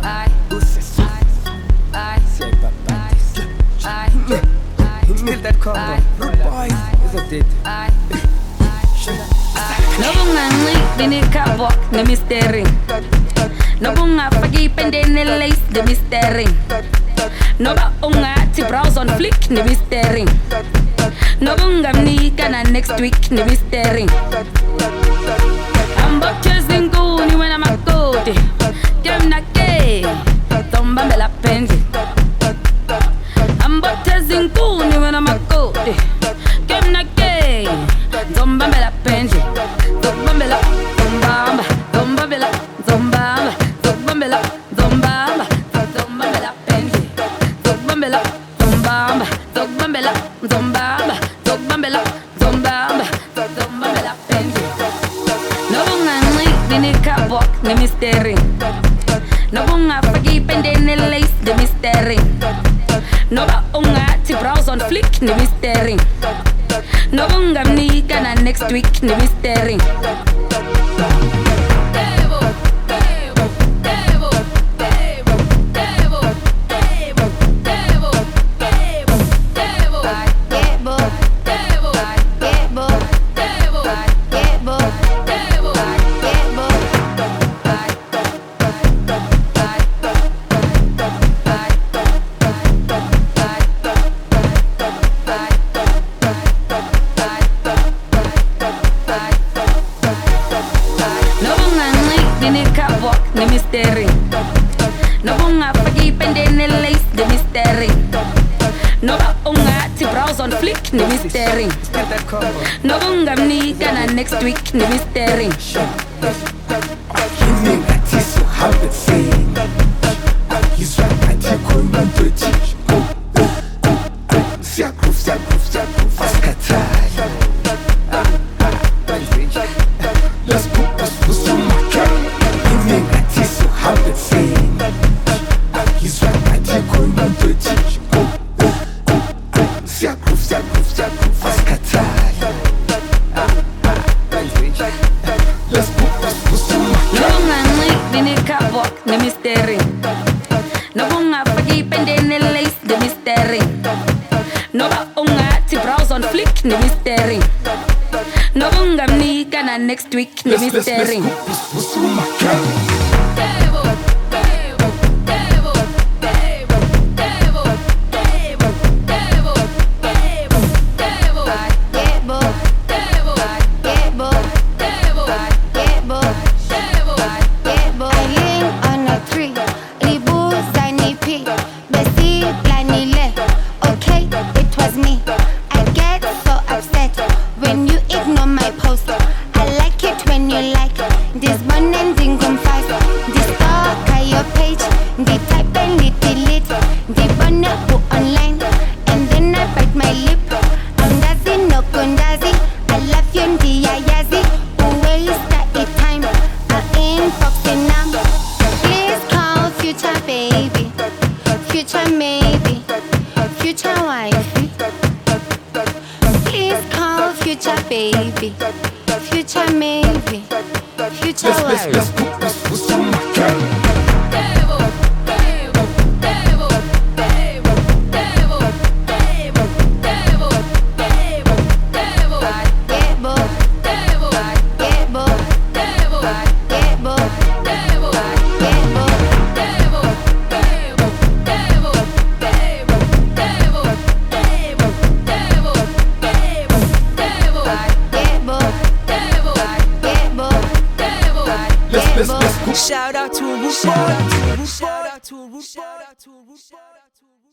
Ai, Hilda Congo, Rude Boys, is it it? ai. Nobunganqi nikabok nemistering Nobungafaki ipende nelace nemistering Noba ungathi browse on flick nemistering Nobungamnika na next week nemistering Tombambela phendle Ambokhe inkuni wena makoti. Kemna ke Zombambela phendle Zombambela zombamba zombambela zombamba zombambela zombamba zombambela phendle Zombambela zombamba zombambela zombamba zombambela zombamba zombambela phendle Nobunganqi nikabok nemistering Nobungafaki ipende nelace nemistering Noba ungathi browse on flick the mystery. Nemistering Nobungamnika na next week nemistering Get nikabok nemistering Nobungafaki ipende nelace nemistering Noba ungathi browse on flick nemistering Hilda Congo, Nobungamnika na next week nemistering Kimi ngathi sihambe sini Akizwa Okay, it was me. I get so upset when you future baby, future maybe, future wifey. Please call future baby, future maybe, future wife. Shout out to shout out to shout out to Rude Boy.